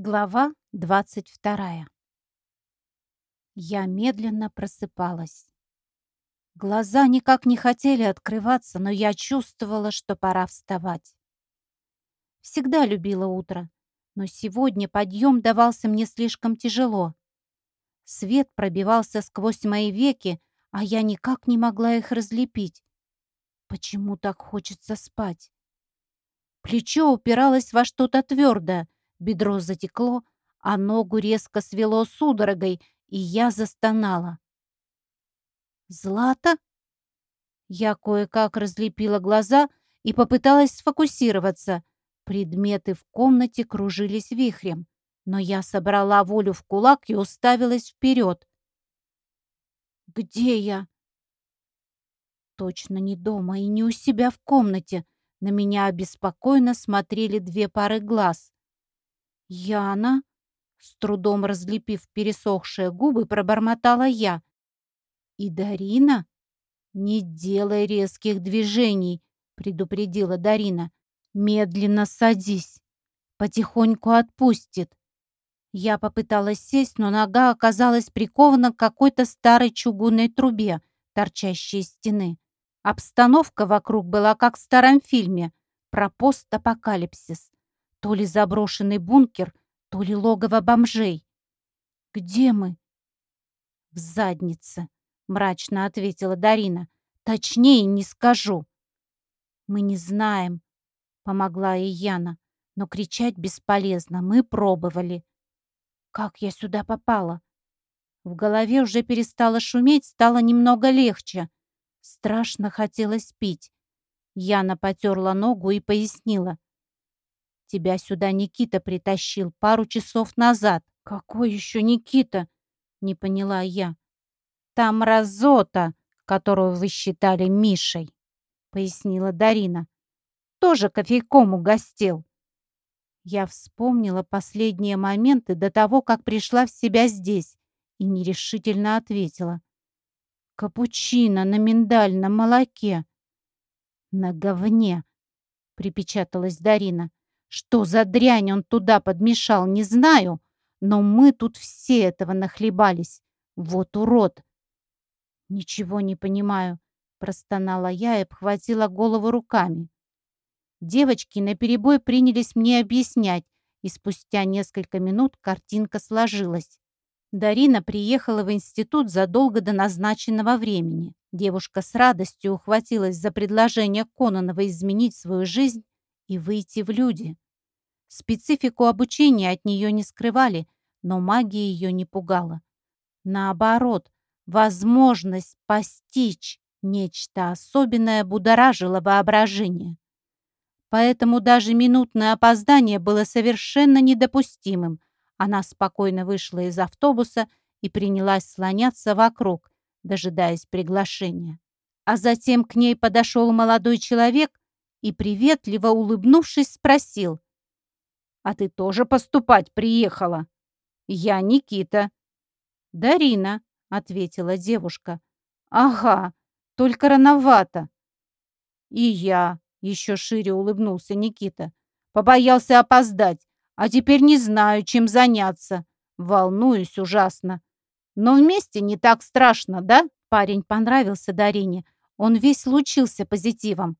Глава двадцать вторая. Я медленно просыпалась. Глаза никак не хотели открываться, но я чувствовала, что пора вставать. Всегда любила утро, но сегодня подъем давался мне слишком тяжело. Свет пробивался сквозь мои веки, а я никак не могла их разлепить. Почему так хочется спать? Плечо упиралось во что-то твердое, Бедро затекло, а ногу резко свело судорогой, и я застонала. «Злата?» Я кое-как разлепила глаза и попыталась сфокусироваться. Предметы в комнате кружились вихрем, но я собрала волю в кулак и уставилась вперед. «Где я?» Точно не дома и не у себя в комнате. На меня обеспокоенно смотрели две пары глаз. «Яна?» С трудом разлепив пересохшие губы, пробормотала я. «И Дарина?» «Не делай резких движений», — предупредила Дарина. «Медленно садись. Потихоньку отпустит». Я попыталась сесть, но нога оказалась прикована к какой-то старой чугунной трубе, торчащей из стены. Обстановка вокруг была как в старом фильме про постапокалипсис. То ли заброшенный бункер, то ли логово бомжей. «Где мы?» «В заднице», — мрачно ответила Дарина. «Точнее не скажу». «Мы не знаем», — помогла и Яна. «Но кричать бесполезно. Мы пробовали». «Как я сюда попала?» В голове уже перестало шуметь, стало немного легче. Страшно хотелось пить. Яна потерла ногу и пояснила. Тебя сюда Никита притащил пару часов назад. Какой еще Никита? Не поняла я. Там разота, которую вы считали Мишей, пояснила Дарина. Тоже кофейком угостил. Я вспомнила последние моменты до того, как пришла в себя здесь, и нерешительно ответила. «Капучино на миндальном молоке». «На говне», — припечаталась Дарина. Что за дрянь он туда подмешал, не знаю, но мы тут все этого нахлебались. Вот урод!» «Ничего не понимаю», — простонала я и обхватила голову руками. Девочки наперебой принялись мне объяснять, и спустя несколько минут картинка сложилась. Дарина приехала в институт задолго до назначенного времени. Девушка с радостью ухватилась за предложение Кононова изменить свою жизнь и выйти в люди. Специфику обучения от нее не скрывали, но магия ее не пугала. Наоборот, возможность постичь нечто особенное будоражила воображение. Поэтому даже минутное опоздание было совершенно недопустимым. Она спокойно вышла из автобуса и принялась слоняться вокруг, дожидаясь приглашения. А затем к ней подошел молодой человек и, приветливо улыбнувшись, спросил, «А ты тоже поступать приехала?» «Я Никита». «Дарина», — ответила девушка. «Ага, только рановато». «И я», — еще шире улыбнулся Никита. «Побоялся опоздать, а теперь не знаю, чем заняться. Волнуюсь ужасно. Но вместе не так страшно, да?» Парень понравился Дарине. Он весь лучился позитивом.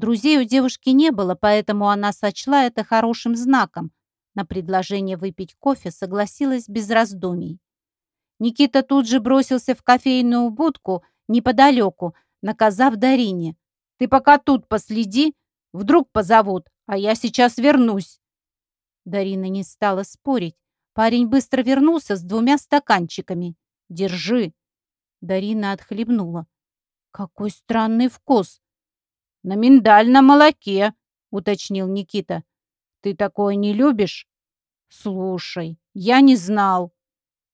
Друзей у девушки не было, поэтому она сочла это хорошим знаком. На предложение выпить кофе согласилась без раздумий. Никита тут же бросился в кофейную будку неподалеку, наказав Дарине. «Ты пока тут последи, вдруг позовут, а я сейчас вернусь». Дарина не стала спорить. Парень быстро вернулся с двумя стаканчиками. «Держи». Дарина отхлебнула. «Какой странный вкус!» «На миндальном молоке», — уточнил Никита. «Ты такое не любишь?» «Слушай, я не знал.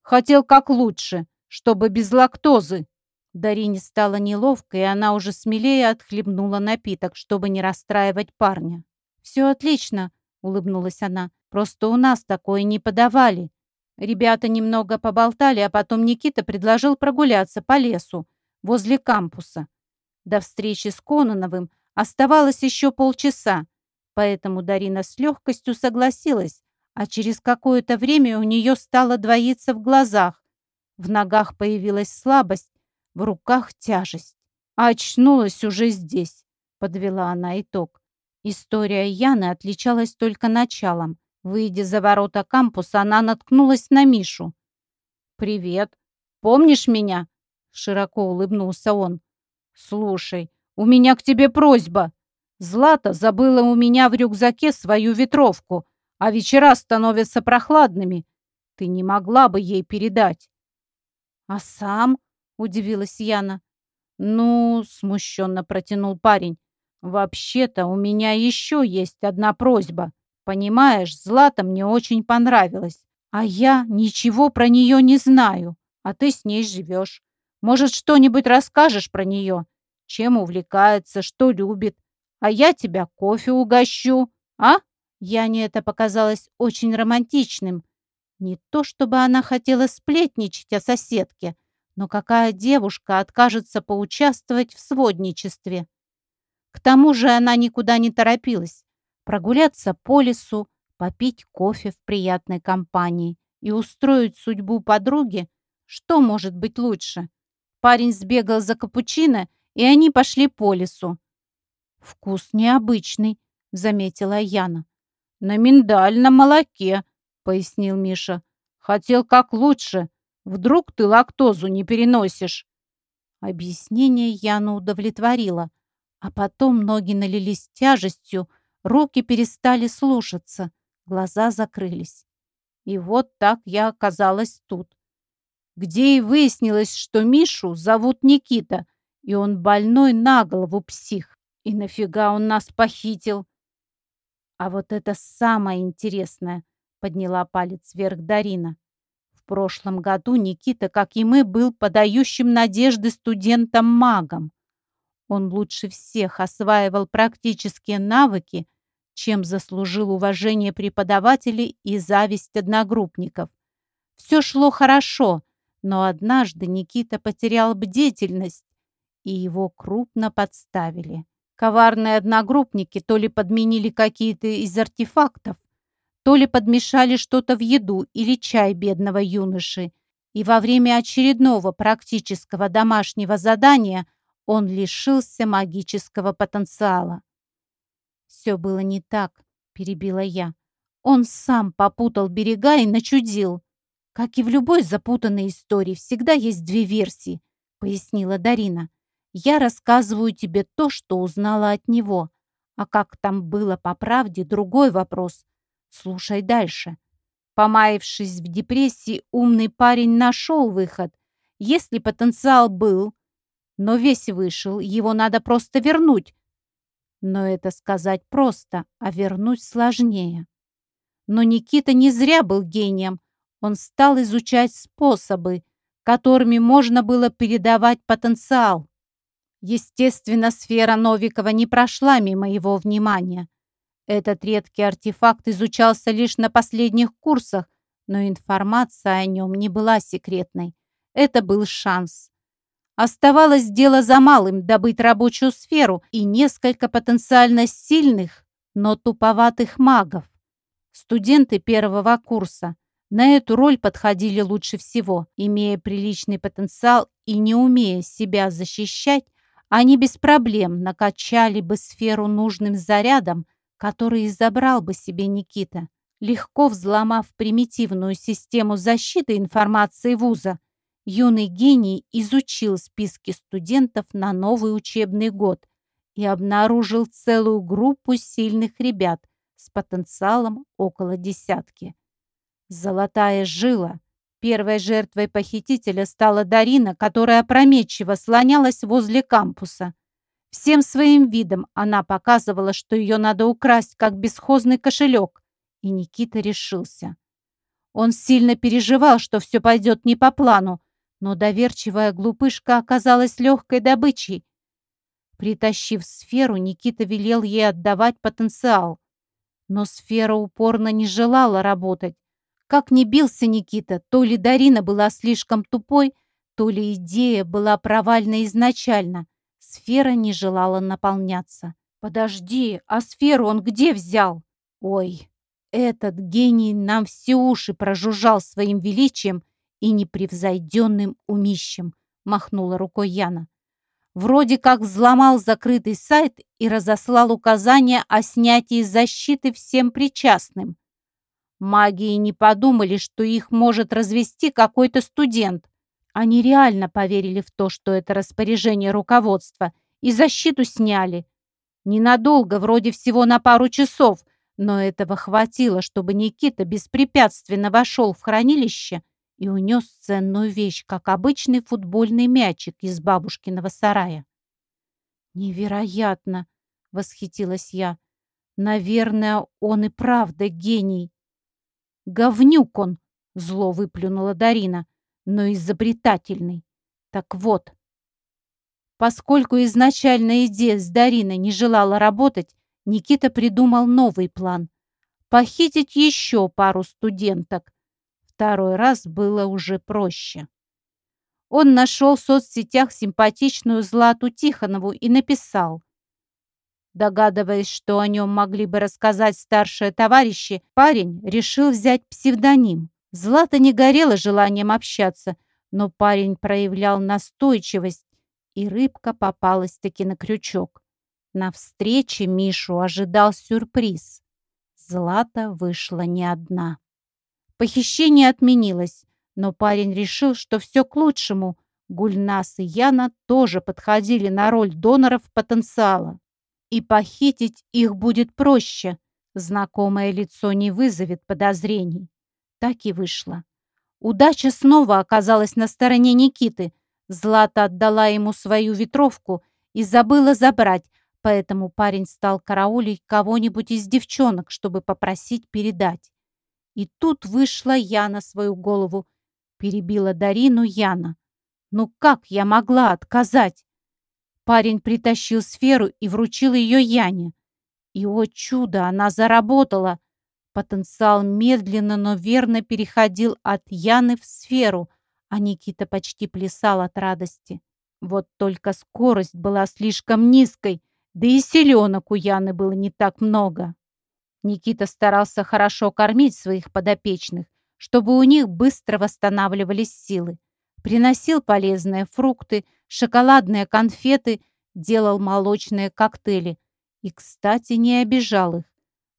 Хотел как лучше, чтобы без лактозы». Дарине стало неловко, и она уже смелее отхлебнула напиток, чтобы не расстраивать парня. «Все отлично», — улыбнулась она. «Просто у нас такое не подавали». Ребята немного поболтали, а потом Никита предложил прогуляться по лесу возле кампуса. До встречи с Кононовым оставалось еще полчаса, поэтому Дарина с легкостью согласилась, а через какое-то время у нее стало двоиться в глазах. В ногах появилась слабость, в руках тяжесть. А очнулась уже здесь, подвела она итог. История Яны отличалась только началом. Выйдя за ворота кампуса, она наткнулась на Мишу. «Привет. Помнишь меня?» Широко улыбнулся он. «Слушай, у меня к тебе просьба. Злата забыла у меня в рюкзаке свою ветровку, а вечера становятся прохладными. Ты не могла бы ей передать?» «А сам?» — удивилась Яна. «Ну, — смущенно протянул парень, — вообще-то у меня еще есть одна просьба. Понимаешь, Злата мне очень понравилась, а я ничего про нее не знаю, а ты с ней живешь. Может, что-нибудь расскажешь про нее? Чем увлекается, что любит? А я тебя кофе угощу, а?» Яне это показалось очень романтичным. Не то чтобы она хотела сплетничать о соседке, но какая девушка откажется поучаствовать в сводничестве? К тому же она никуда не торопилась. Прогуляться по лесу, попить кофе в приятной компании и устроить судьбу подруги, что может быть лучше? Парень сбегал за капучино, и они пошли по лесу. «Вкус необычный», — заметила Яна. «На миндальном молоке», — пояснил Миша. «Хотел как лучше, Вдруг ты лактозу не переносишь?» Объяснение Яну удовлетворило, а потом ноги налились тяжестью, руки перестали слушаться, глаза закрылись. И вот так я оказалась тут, где и выяснилось, что Мишу зовут Никита, и он больной на голову псих. И нафига он нас похитил? А вот это самое интересное, подняла палец вверх Дарина. В прошлом году Никита, как и мы, был подающим надежды студентом-магом. Он лучше всех осваивал практические навыки, чем заслужил уважение преподавателей и зависть одногруппников. Все шло хорошо, но однажды Никита потерял бдительность, и его крупно подставили. Коварные одногруппники то ли подменили какие-то из артефактов, то ли подмешали что-то в еду или чай бедного юноши, и во время очередного практического домашнего задания он лишился магического потенциала. «Все было не так», — перебила я. «Он сам попутал берега и начудил. Как и в любой запутанной истории, всегда есть две версии», — пояснила Дарина. «Я рассказываю тебе то, что узнала от него. А как там было по правде, другой вопрос. Слушай дальше. Помаявшись в депрессии, умный парень нашел выход. Если потенциал был, но весь вышел, его надо просто вернуть. Но это сказать просто, а вернуть сложнее. Но Никита не зря был гением. Он стал изучать способы, которыми можно было передавать потенциал. Естественно, сфера Новикова не прошла мимо его внимания. Этот редкий артефакт изучался лишь на последних курсах, но информация о нем не была секретной. Это был шанс. Оставалось дело за малым – добыть рабочую сферу и несколько потенциально сильных, но туповатых магов. Студенты первого курса на эту роль подходили лучше всего, имея приличный потенциал и не умея себя защищать, они без проблем накачали бы сферу нужным зарядом который забрал бы себе Никита. Легко взломав примитивную систему защиты информации вуза, юный гений изучил списки студентов на новый учебный год и обнаружил целую группу сильных ребят с потенциалом около десятки. Золотая жила. Первой жертвой похитителя стала Дарина, которая опрометчиво слонялась возле кампуса. Всем своим видом она показывала, что ее надо украсть, как бесхозный кошелек. И Никита решился. Он сильно переживал, что все пойдет не по плану, но доверчивая глупышка оказалась легкой добычей. Притащив сферу, Никита велел ей отдавать потенциал. Но сфера упорно не желала работать. Как ни бился Никита, то ли Дарина была слишком тупой, то ли идея была провальна изначально. Сфера не желала наполняться. «Подожди, а сферу он где взял?» «Ой, этот гений нам все уши прожужжал своим величием и непревзойденным умищем, махнула рукой Яна. Вроде как взломал закрытый сайт и разослал указания о снятии защиты всем причастным. Магии не подумали, что их может развести какой-то студент. Они реально поверили в то, что это распоряжение руководства, и защиту сняли. Ненадолго, вроде всего на пару часов, но этого хватило, чтобы Никита беспрепятственно вошел в хранилище и унес ценную вещь, как обычный футбольный мячик из бабушкиного сарая. «Невероятно!» — восхитилась я. «Наверное, он и правда гений». «Говнюк он!» — зло выплюнула Дарина, но изобретательный. Так вот, поскольку изначально идея с Дариной не желала работать, Никита придумал новый план — похитить еще пару студенток. Второй раз было уже проще. Он нашел в соцсетях симпатичную Злату Тихонову и написал. Догадываясь, что о нем могли бы рассказать старшие товарищи, парень решил взять псевдоним. Злата не горела желанием общаться, но парень проявлял настойчивость, и рыбка попалась-таки на крючок. На встрече Мишу ожидал сюрприз. Злата вышла не одна. Похищение отменилось, но парень решил, что все к лучшему. Гульнас и Яна тоже подходили на роль доноров потенциала. И похитить их будет проще. Знакомое лицо не вызовет подозрений. Так и вышло. Удача снова оказалась на стороне Никиты. Злата отдала ему свою ветровку и забыла забрать, поэтому парень стал караулить кого-нибудь из девчонок, чтобы попросить передать. И тут вышла я на свою голову, перебила Дарину Яна. Ну как я могла отказать? Парень притащил сферу и вручил ее Яне. И, о чудо, она заработала. Потенциал медленно, но верно переходил от Яны в сферу, а Никита почти плясал от радости. Вот только скорость была слишком низкой, да и селенок у Яны было не так много. Никита старался хорошо кормить своих подопечных, чтобы у них быстро восстанавливались силы. Приносил полезные фрукты, шоколадные конфеты, делал молочные коктейли. И, кстати, не обижал их.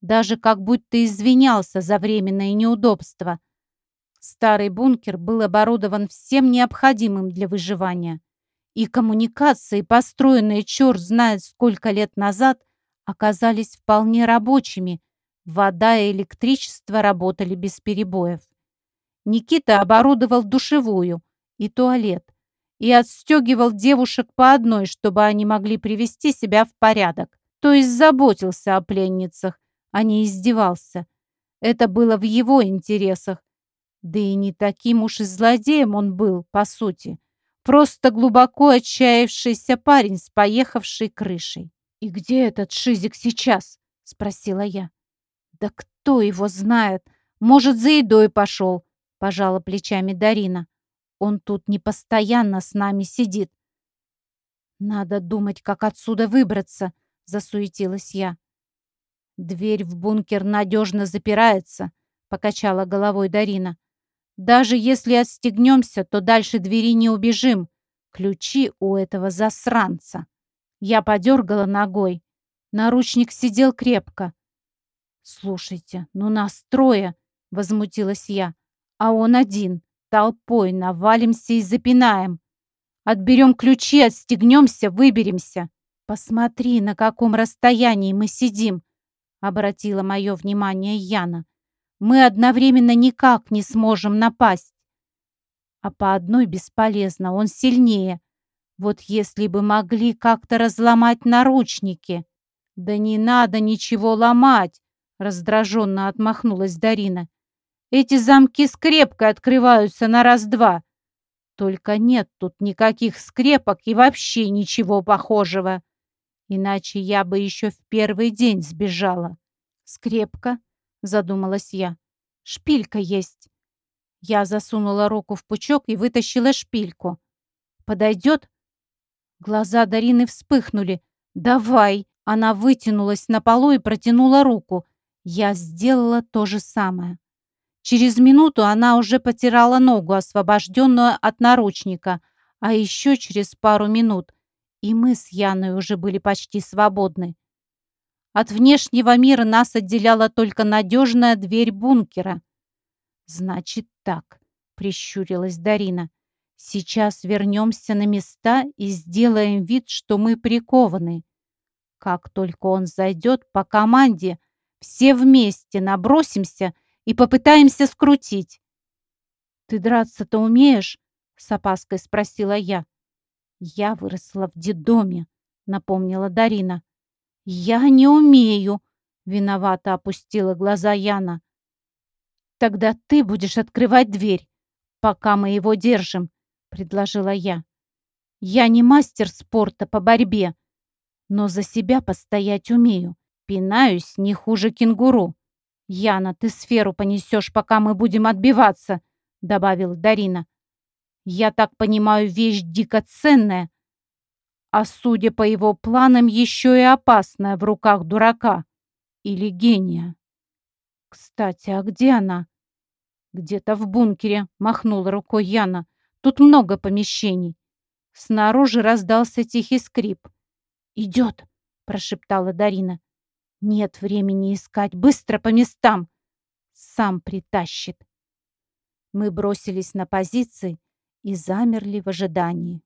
Даже как будто извинялся за временное неудобство. Старый бункер был оборудован всем необходимым для выживания и коммуникации, построенные черт знает сколько лет назад, оказались вполне рабочими. Вода и электричество работали без перебоев. Никита оборудовал душевую и туалет и отстегивал девушек по одной, чтобы они могли привести себя в порядок. То есть заботился о пленницах, а не издевался. Это было в его интересах. Да и не таким уж и злодеем он был, по сути. Просто глубоко отчаявшийся парень с поехавшей крышей. «И где этот Шизик сейчас?» — спросила я. «Да кто его знает? Может, за едой пошел?» — пожала плечами Дарина. «Он тут не постоянно с нами сидит». «Надо думать, как отсюда выбраться», — засуетилась я. «Дверь в бункер надежно запирается», — покачала головой Дарина. Даже если отстегнемся, то дальше двери не убежим. Ключи у этого засранца. Я подергала ногой. Наручник сидел крепко. «Слушайте, ну нас трое!» — возмутилась я. «А он один. Толпой навалимся и запинаем. Отберем ключи, отстегнемся, выберемся. Посмотри, на каком расстоянии мы сидим!» — обратила мое внимание Яна мы одновременно никак не сможем напасть. А по одной бесполезно, он сильнее. Вот если бы могли как-то разломать наручники. Да не надо ничего ломать, раздраженно отмахнулась Дарина. Эти замки скрепкой открываются на раз-два. Только нет тут никаких скрепок и вообще ничего похожего. Иначе я бы еще в первый день сбежала. Скрепка задумалась я. Шпилька есть. Я засунула руку в пучок и вытащила шпильку. Подойдет? Глаза Дарины вспыхнули. «Давай!» Она вытянулась на полу и протянула руку. Я сделала то же самое. Через минуту она уже потирала ногу, освобожденную от наручника, а еще через пару минут и мы с Яной уже были почти свободны. От внешнего мира нас отделяла только надежная дверь бункера. «Значит так», — прищурилась Дарина. «Сейчас вернемся на места и сделаем вид, что мы прикованы. Как только он зайдет по команде, все вместе набросимся и попытаемся скрутить». «Ты драться-то умеешь?» — с опаской спросила я. «Я выросла в детдоме», — напомнила Дарина. «Я не умею», — виновато опустила глаза Яна. «Тогда ты будешь открывать дверь, пока мы его держим», — предложила я. «Я не мастер спорта по борьбе, но за себя постоять умею. Пинаюсь не хуже кенгуру. Яна, ты сферу понесешь, пока мы будем отбиваться», — добавила Дарина. Я так понимаю, вещь дико ценная, а судя по его планам, еще и опасная в руках дурака или гения. Кстати, а где она? Где-то в бункере, махнула рукой Яна. Тут много помещений. Снаружи раздался тихий скрип. «Идет!» — прошептала Дарина. «Нет времени искать. Быстро по местам!» «Сам притащит!» Мы бросились на позиции, и замерли в ожидании.